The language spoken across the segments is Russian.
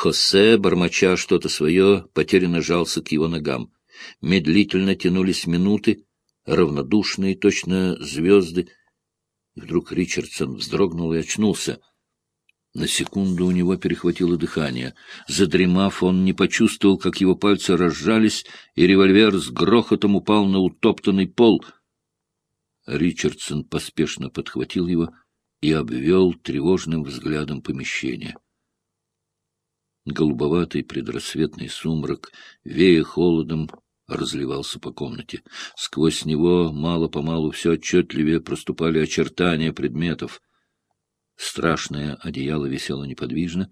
Хосе, бормоча что-то свое, потерянно жался к его ногам. Медлительно тянулись минуты, равнодушные, точно звезды. И вдруг Ричардсон вздрогнул и очнулся. На секунду у него перехватило дыхание. Задремав, он не почувствовал, как его пальцы разжались, и револьвер с грохотом упал на утоптанный пол. Ричардсон поспешно подхватил его и обвел тревожным взглядом помещение. Голубоватый предрассветный сумрак, вея холодом, разливался по комнате. Сквозь него мало-помалу все отчетливее проступали очертания предметов. Страшное одеяло висело неподвижно.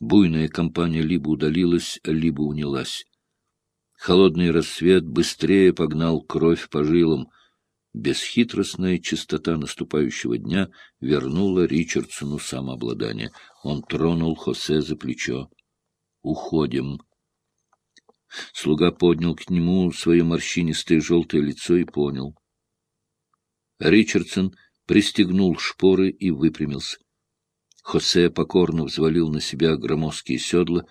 Буйная компания либо удалилась, либо унялась. Холодный рассвет быстрее погнал кровь по жилам. Бесхитростная чистота наступающего дня вернула Ричардсону самообладание. Он тронул Хосе за плечо. «Уходим». Слуга поднял к нему свое морщинистое желтое лицо и понял. Ричардсон пристегнул шпоры и выпрямился. Хосе покорно взвалил на себя громоздкие седла.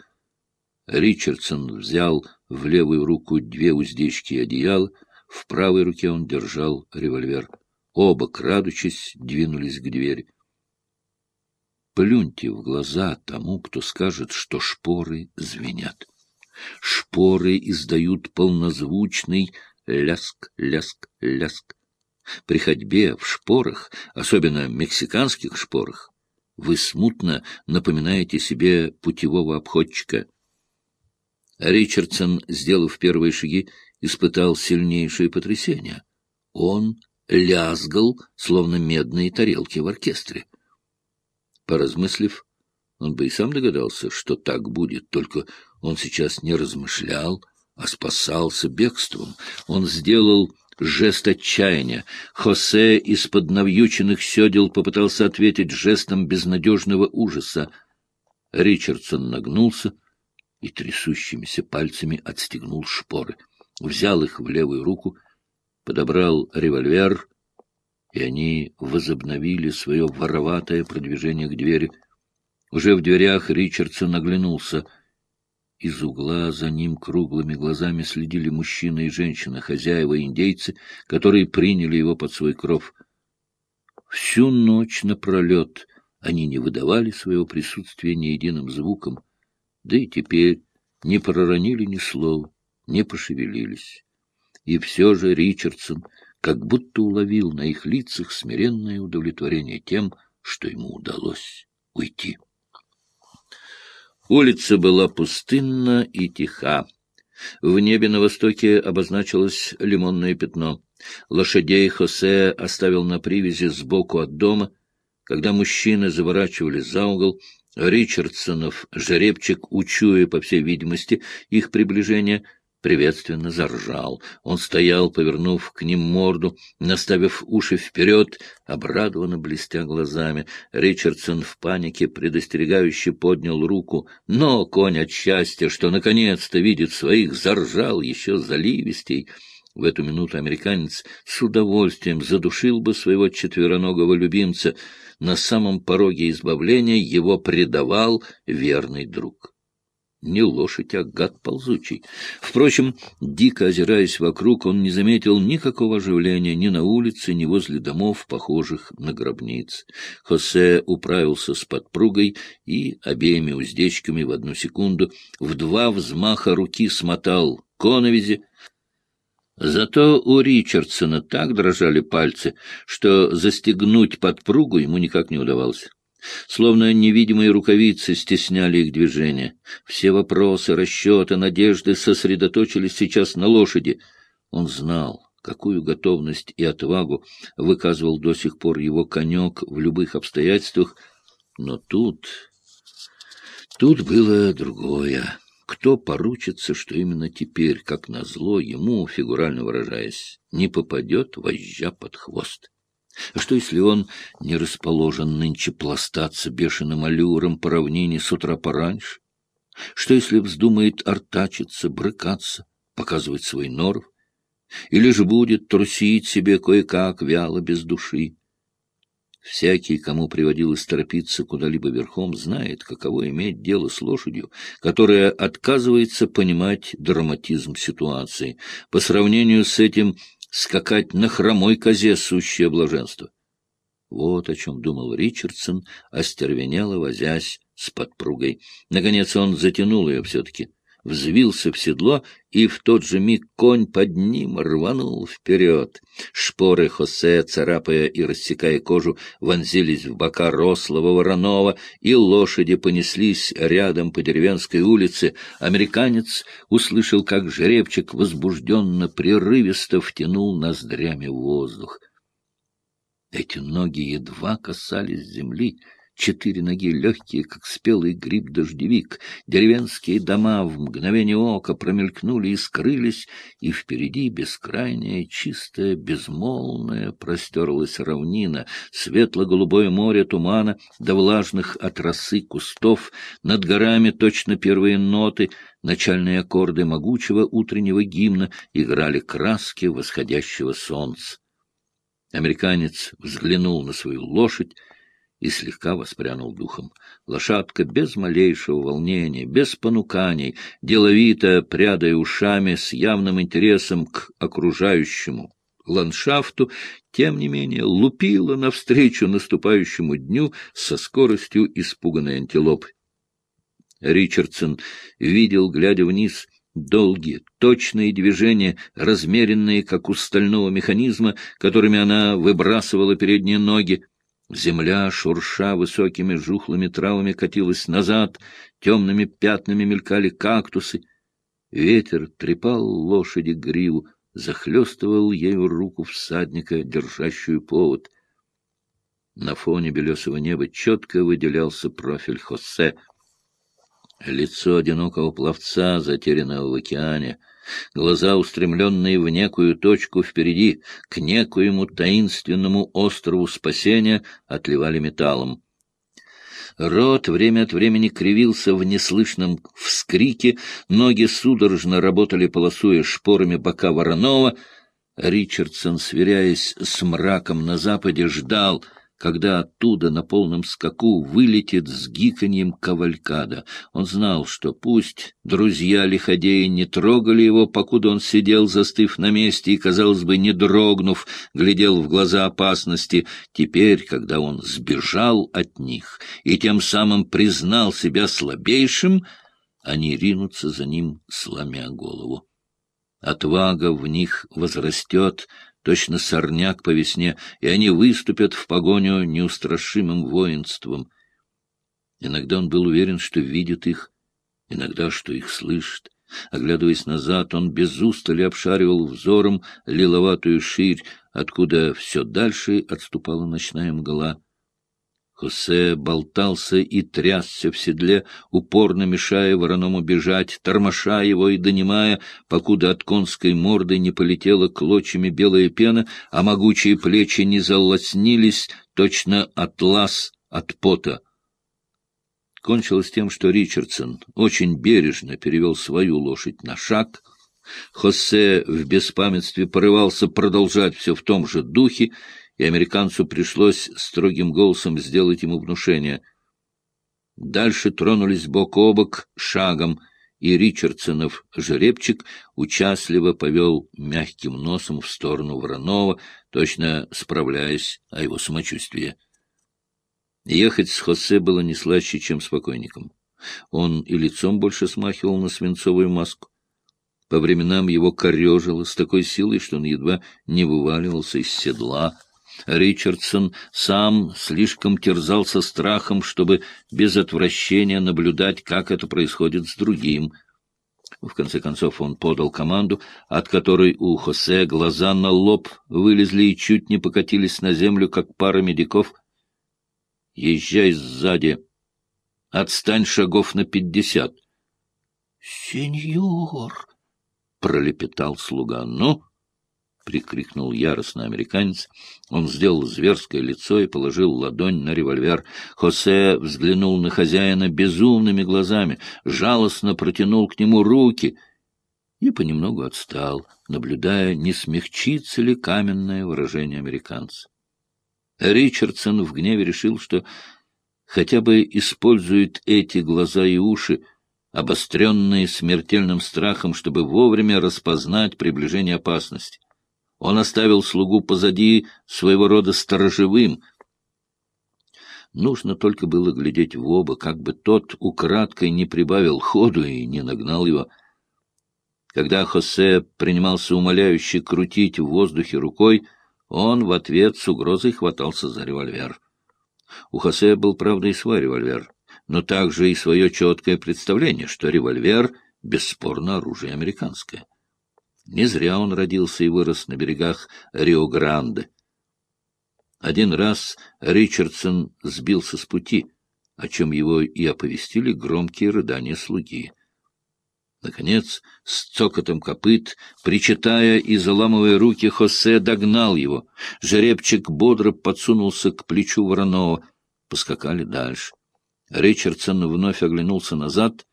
Ричардсон взял в левую руку две уздечки одеяла, в правой руке он держал револьвер. Оба, крадучись, двинулись к двери. Плюньте в глаза тому, кто скажет, что шпоры звенят. Шпоры издают полнозвучный ляск, ляск, ляск. При ходьбе в шпорах, особенно мексиканских шпорах, вы смутно напоминаете себе путевого обходчика. Ричардсон, сделав первые шаги, испытал сильнейшее потрясение. Он лязгал, словно медные тарелки в оркестре. Поразмыслив, он бы и сам догадался, что так будет, только он сейчас не размышлял, а спасался бегством. Он сделал жест отчаяния. Хосе из-под навьюченных седел попытался ответить жестом безнадежного ужаса. Ричардсон нагнулся и трясущимися пальцами отстегнул шпоры взял их в левую руку, подобрал револьвер, и они возобновили свое вороватое продвижение к двери. Уже в дверях Ричардсон оглянулся. Из угла за ним круглыми глазами следили мужчина и женщина, хозяева индейцы, которые приняли его под свой кров. Всю ночь напролет они не выдавали своего присутствия ни единым звуком, да и теперь не проронили ни слова не пошевелились. И все же Ричардсон как будто уловил на их лицах смиренное удовлетворение тем, что ему удалось уйти. Улица была пустынна и тиха. В небе на востоке обозначилось лимонное пятно. Лошадей Хосе оставил на привязи сбоку от дома. Когда мужчины заворачивали за угол, Ричардсонов жеребчик, учуя, по всей видимости, их приближение, приветственно заржал. Он стоял, повернув к ним морду, наставив уши вперед, обрадованно блестя глазами. Ричардсон в панике предостерегающе поднял руку, но конь от счастья, что наконец-то видит своих, заржал еще заливистей. В эту минуту американец с удовольствием задушил бы своего четвероногого любимца. На самом пороге избавления его предавал верный друг не лошадь, а гад ползучий. Впрочем, дико озираясь вокруг, он не заметил никакого оживления ни на улице, ни возле домов, похожих на гробниц. Хосе управился с подпругой и обеими уздечками в одну секунду в два взмаха руки смотал коновизи, Зато у Ричардсона так дрожали пальцы, что застегнуть подпругу ему никак не удавалось. Словно невидимые рукавицы стесняли их движение. Все вопросы, расчеты, надежды сосредоточились сейчас на лошади. Он знал, какую готовность и отвагу выказывал до сих пор его конек в любых обстоятельствах, но тут... Тут было другое. Кто поручится, что именно теперь, как назло, ему, фигурально выражаясь, не попадет вожжа под хвост? А что, если он не расположен нынче пластаться бешеным аллюром по равнине с утра пораньше? Что, если вздумает артачиться, брыкаться, показывать свой норов? Или же будет трусить себе кое-как, вяло, без души? Всякий, кому приводилось торопиться куда-либо верхом, знает, каково иметь дело с лошадью, которая отказывается понимать драматизм ситуации. По сравнению с этим скакать на хромой козе — сущее блаженство. Вот о чем думал Ричардсон, остервенело возясь с подпругой. Наконец он затянул ее все-таки взвился в седло, и в тот же миг конь под ним рванул вперед. Шпоры Хосе, царапая и рассекая кожу, вонзились в бока рослого вороного, и лошади понеслись рядом по деревенской улице. Американец услышал, как жеребчик возбужденно, прерывисто втянул ноздрями воздух. Эти ноги едва касались земли, четыре ноги легкие, как спелый гриб-дождевик, деревенские дома в мгновение ока промелькнули и скрылись, и впереди бескрайняя, чистая, безмолвная простерлась равнина, светло-голубое море тумана до влажных от росы кустов, над горами точно первые ноты, начальные аккорды могучего утреннего гимна играли краски восходящего солнца. Американец взглянул на свою лошадь, и слегка воспрянул духом. Лошадка без малейшего волнения, без понуканий, деловито прядая ушами с явным интересом к окружающему ландшафту, тем не менее лупила навстречу наступающему дню со скоростью испуганной антилопы. Ричардсон видел, глядя вниз, долгие, точные движения, размеренные, как у стального механизма, которыми она выбрасывала передние ноги, Земля, шурша высокими жухлыми травами, катилась назад, темными пятнами мелькали кактусы. Ветер трепал лошади гриву, захлестывал ею руку всадника, держащую повод. На фоне белесого неба четко выделялся профиль Хосе. Лицо одинокого пловца, затерянного в океане — глаза, устремленные в некую точку впереди, к некоему таинственному острову спасения, отливали металлом. Рот время от времени кривился в неслышном вскрике, ноги судорожно работали, полосуя шпорами бока Воронова. Ричардсон, сверяясь с мраком на западе, ждал — когда оттуда на полном скаку вылетит с гиканьем кавалькада. Он знал, что пусть друзья-лиходеи не трогали его, покуда он сидел, застыв на месте и, казалось бы, не дрогнув, глядел в глаза опасности, теперь, когда он сбежал от них и тем самым признал себя слабейшим, они ринутся за ним, сломя голову. Отвага в них возрастет, точно сорняк по весне, и они выступят в погоню неустрашимым воинством. Иногда он был уверен, что видит их, иногда, что их слышит. Оглядываясь назад, он без устали обшаривал взором лиловатую ширь, откуда все дальше отступала ночная мгла. Хосе болтался и трясся в седле, упорно мешая вороному бежать, тормоша его и донимая, покуда от конской морды не полетела клочьями белая пена, а могучие плечи не залоснились, точно атлас от пота. Кончилось тем, что Ричардсон очень бережно перевел свою лошадь на шаг. Хосе в беспамятстве порывался продолжать все в том же духе, и американцу пришлось строгим голосом сделать ему внушение. Дальше тронулись бок о бок шагом, и Ричардсонов жеребчик участливо повел мягким носом в сторону Воронова, точно справляясь о его самочувствии. Ехать с Хосе было не слаще, чем с покойником. Он и лицом больше смахивал на свинцовую маску. По временам его корежило с такой силой, что он едва не вываливался из седла. Ричардсон сам слишком терзался страхом, чтобы без отвращения наблюдать, как это происходит с другим. В конце концов он подал команду, от которой у Хосе глаза на лоб вылезли и чуть не покатились на землю, как пара медиков. «Езжай сзади. Отстань шагов на пятьдесят». «Сеньор!» — пролепетал слуга. «Ну?» — прикрикнул яростно американец. Он сделал зверское лицо и положил ладонь на револьвер. Хосе взглянул на хозяина безумными глазами, жалостно протянул к нему руки и понемногу отстал, наблюдая, не смягчится ли каменное выражение американца. Ричардсон в гневе решил, что хотя бы использует эти глаза и уши, обостренные смертельным страхом, чтобы вовремя распознать приближение опасности. Он оставил слугу позади своего рода сторожевым. Нужно только было глядеть в оба, как бы тот украдкой не прибавил ходу и не нагнал его. Когда Хосе принимался умоляюще крутить в воздухе рукой, он в ответ с угрозой хватался за револьвер. У Хосе был, правда, и свой револьвер, но также и свое четкое представление, что револьвер — бесспорно оружие американское. Не зря он родился и вырос на берегах Рио-Гранде. Один раз Ричардсон сбился с пути, о чем его и оповестили громкие рыдания слуги. Наконец, с цокотом копыт, причитая и заламывая руки, Хосе догнал его. Жеребчик бодро подсунулся к плечу Воронова. Поскакали дальше. Ричардсон вновь оглянулся назад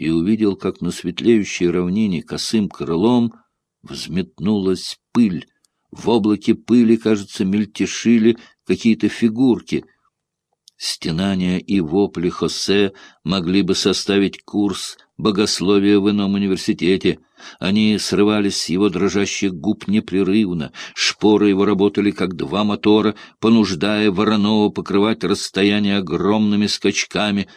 и увидел, как на светлеющей равнине косым крылом взметнулась пыль. В облаке пыли, кажется, мельтешили какие-то фигурки — Стенания и вопли Хосе могли бы составить курс богословия в ином университете. Они срывались с его дрожащих губ непрерывно, шпоры его работали как два мотора, понуждая Воронова покрывать расстояние огромными скачками.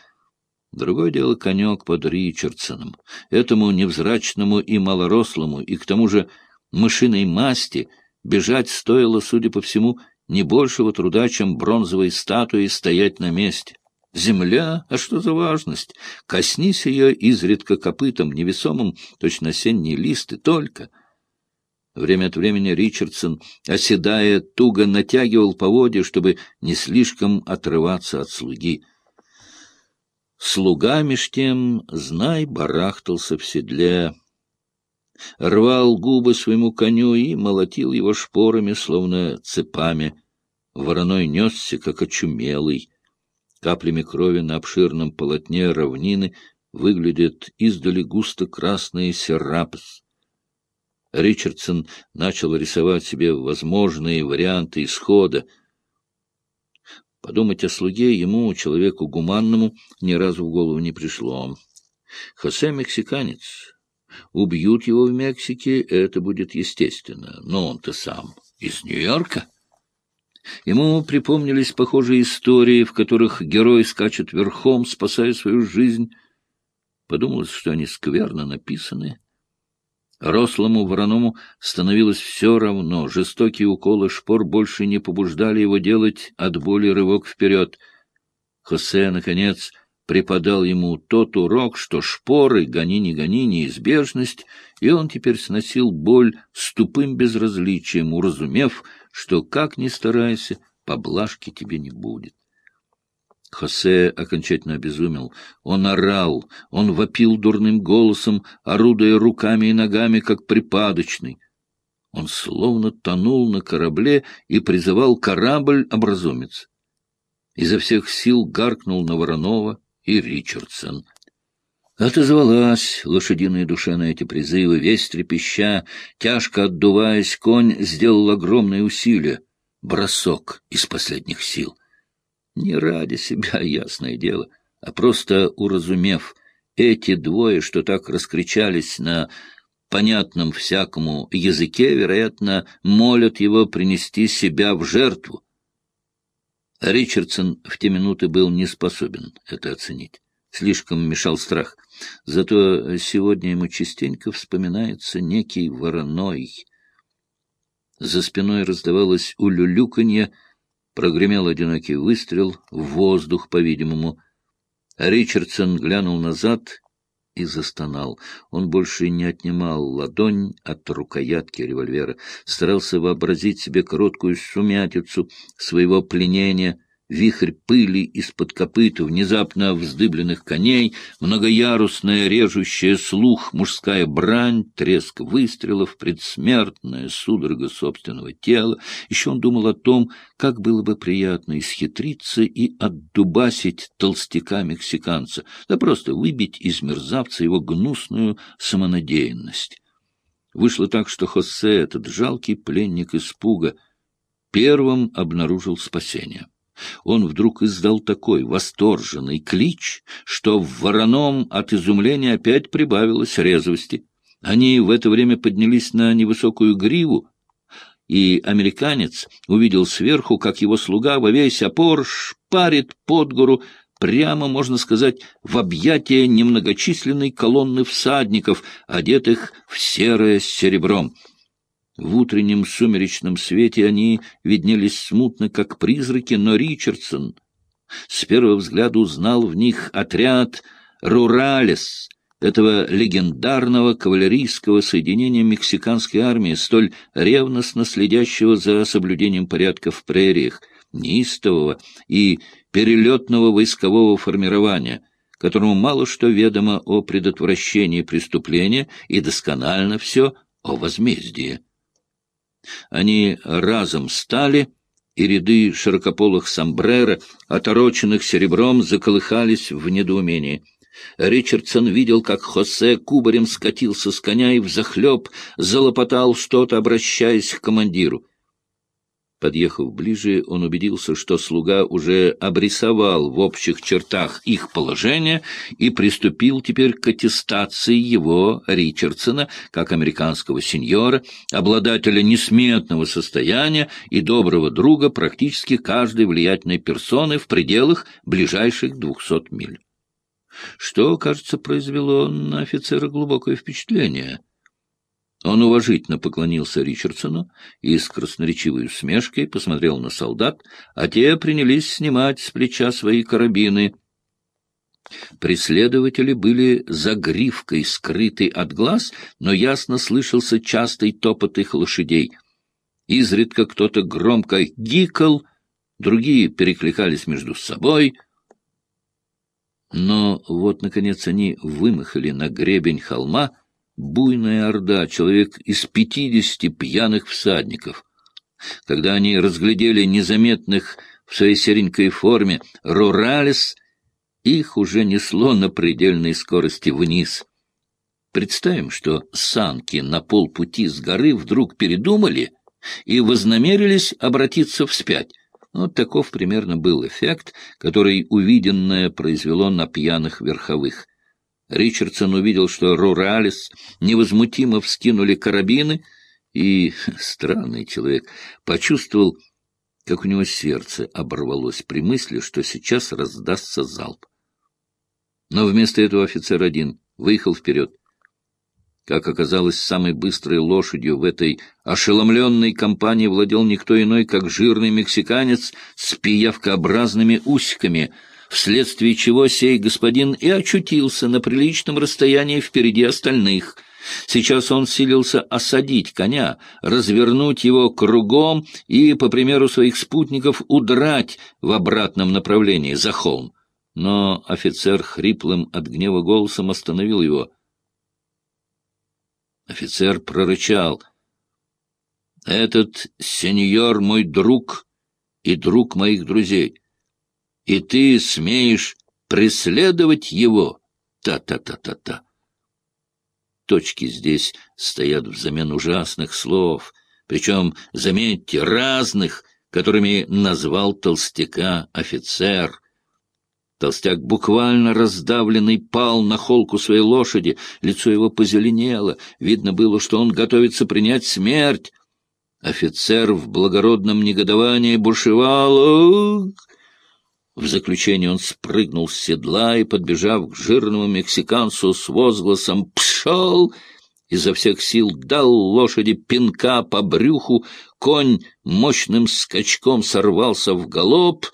Другое дело конек под Ричардсоном. Этому невзрачному и малорослому, и к тому же мышиной масти, бежать стоило, судя по всему, не большего труда, чем бронзовой статуи стоять на месте. Земля, а что за важность? Коснись ее изредка копытом, невесомым, точно осенние листы, только. Время от времени Ричардсон, оседая, туго натягивал поводья, чтобы не слишком отрываться от слуги. Слуга меж тем, знай, барахтался в седле, рвал губы своему коню и молотил его шпорами, словно цепами. Вороной несся, как очумелый. Каплями крови на обширном полотне равнины выглядят издали густо красные серапс. Ричардсон начал рисовать себе возможные варианты исхода. Подумать о слуге ему, человеку гуманному, ни разу в голову не пришло. Хосе — мексиканец. Убьют его в Мексике, это будет естественно. Но он-то сам из Нью-Йорка. Ему припомнились похожие истории, в которых герой скачет верхом, спасая свою жизнь. Подумалось, что они скверно написаны. Рослому вороному становилось все равно. Жестокие уколы шпор больше не побуждали его делать от боли рывок вперед. Хосе, наконец, преподал ему тот урок, что шпоры, гони не гони, неизбежность, и он теперь сносил боль с тупым безразличием, уразумев, что, как ни старайся, поблажки тебе не будет. Хосе окончательно обезумел. Он орал, он вопил дурным голосом, орудуя руками и ногами, как припадочный. Он словно тонул на корабле и призывал корабль образумиться. Изо всех сил гаркнул на Воронова и Ричардсон. Отозвалась лошадиная душа на эти призывы, весь трепеща, тяжко отдуваясь, конь сделал огромные усилия, бросок из последних сил. Не ради себя, ясное дело, а просто уразумев, эти двое, что так раскричались на понятном всякому языке, вероятно, молят его принести себя в жертву. Ричардсон в те минуты был не способен это оценить. Слишком мешал страх. Зато сегодня ему частенько вспоминается некий вороной. За спиной раздавалось улюлюканье, прогремел одинокий выстрел, в воздух, по-видимому. Ричардсон глянул назад и застонал. Он больше не отнимал ладонь от рукоятки револьвера, старался вообразить себе короткую сумятицу своего пленения — вихрь пыли из-под копыт внезапно вздыбленных коней, многоярусная режущая слух мужская брань, треск выстрелов, предсмертная судорога собственного тела. Еще он думал о том, как было бы приятно исхитриться и отдубасить толстяка-мексиканца, да просто выбить из мерзавца его гнусную самонадеянность. Вышло так, что Хосе, этот жалкий пленник испуга, первым обнаружил спасение. Он вдруг издал такой восторженный клич, что в вороном от изумления опять прибавилось резвости. Они в это время поднялись на невысокую гриву, и американец увидел сверху, как его слуга во весь опор шпарит под гору, прямо, можно сказать, в объятия немногочисленной колонны всадников, одетых в серое с серебром. В утреннем сумеречном свете они виднелись смутно, как призраки, но Ричардсон с первого взгляда узнал в них отряд «Руралес», этого легендарного кавалерийского соединения мексиканской армии, столь ревностно следящего за соблюдением порядка в прериях, неистового и перелетного войскового формирования, которому мало что ведомо о предотвращении преступления и досконально все о возмездии. Они разом стали, и ряды широкополых сомбреро, отороченных серебром, заколыхались в недоумении. Ричардсон видел, как Хосе кубарем скатился с коня и взахлеб залопотал что-то, обращаясь к командиру. Подъехав ближе, он убедился, что слуга уже обрисовал в общих чертах их положение и приступил теперь к аттестации его, Ричардсона, как американского сеньора, обладателя несметного состояния и доброго друга практически каждой влиятельной персоны в пределах ближайших двухсот миль. Что, кажется, произвело на офицера глубокое впечатление — он уважительно поклонился Ричардсону и с красноречивой усмешкой посмотрел на солдат, а те принялись снимать с плеча свои карабины. Преследователи были за гривкой скрыты от глаз, но ясно слышался частый топот их лошадей. Изредка кто-то громко гикал, другие перекликались между собой. Но вот, наконец, они вымахали на гребень холма — буйная орда, человек из пятидесяти пьяных всадников. Когда они разглядели незаметных в своей серенькой форме Руралес, их уже несло на предельной скорости вниз. Представим, что санки на полпути с горы вдруг передумали и вознамерились обратиться вспять. Вот таков примерно был эффект, который увиденное произвело на пьяных верховых. Ричардсон увидел, что Руралис невозмутимо вскинули карабины, и, странный человек, почувствовал, как у него сердце оборвалось при мысли, что сейчас раздастся залп. Но вместо этого офицер один выехал вперед. Как оказалось, самой быстрой лошадью в этой ошеломленной компании владел никто иной, как жирный мексиканец с пиявкообразными усиками — вследствие чего сей господин и очутился на приличном расстоянии впереди остальных. Сейчас он силился осадить коня, развернуть его кругом и, по примеру своих спутников, удрать в обратном направлении, за холм. Но офицер хриплым от гнева голосом остановил его. Офицер прорычал. — Этот сеньор мой друг и друг моих друзей и ты смеешь преследовать его? Та-та-та-та-та. Точки здесь стоят взамен ужасных слов, причем, заметьте, разных, которыми назвал толстяка офицер. Толстяк, буквально раздавленный, пал на холку своей лошади, лицо его позеленело, видно было, что он готовится принять смерть. Офицер в благородном негодовании бушевал. В заключение он спрыгнул с седла и, подбежав к жирному мексиканцу с возгласом «Пшел!», изо всех сил дал лошади пинка по брюху, конь мощным скачком сорвался в галоп,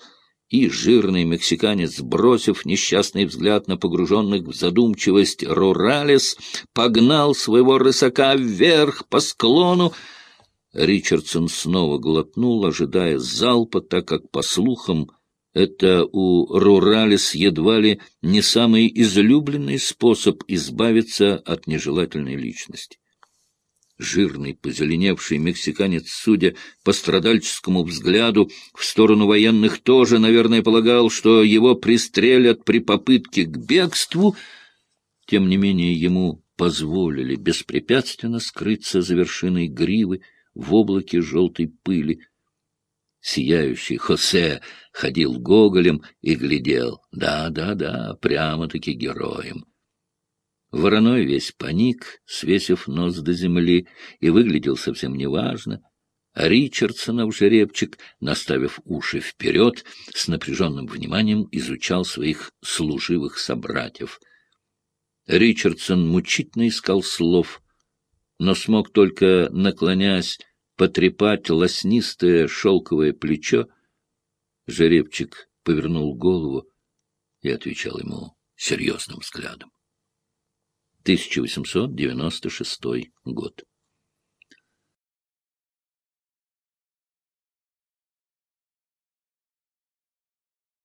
и жирный мексиканец, бросив несчастный взгляд на погруженных в задумчивость Руралес, погнал своего рысака вверх по склону. Ричардсон снова глотнул, ожидая залпа, так как, по слухам, это у Руралис едва ли не самый излюбленный способ избавиться от нежелательной личности. Жирный, позеленевший мексиканец, судя по страдальческому взгляду, в сторону военных тоже, наверное, полагал, что его пристрелят при попытке к бегству. Тем не менее, ему позволили беспрепятственно скрыться за вершиной гривы в облаке желтой пыли, Сияющий Хосе ходил гоголем и глядел. Да-да-да, прямо-таки героем. Вороной весь паник, свесив нос до земли, и выглядел совсем неважно. А Ричардсонов жеребчик, наставив уши вперед, с напряженным вниманием изучал своих служивых собратьев. Ричардсон мучительно искал слов, но смог только, наклонясь, потрепать лоснистое шелковое плечо. Жеребчик повернул голову и отвечал ему серьезным взглядом. 1896 год.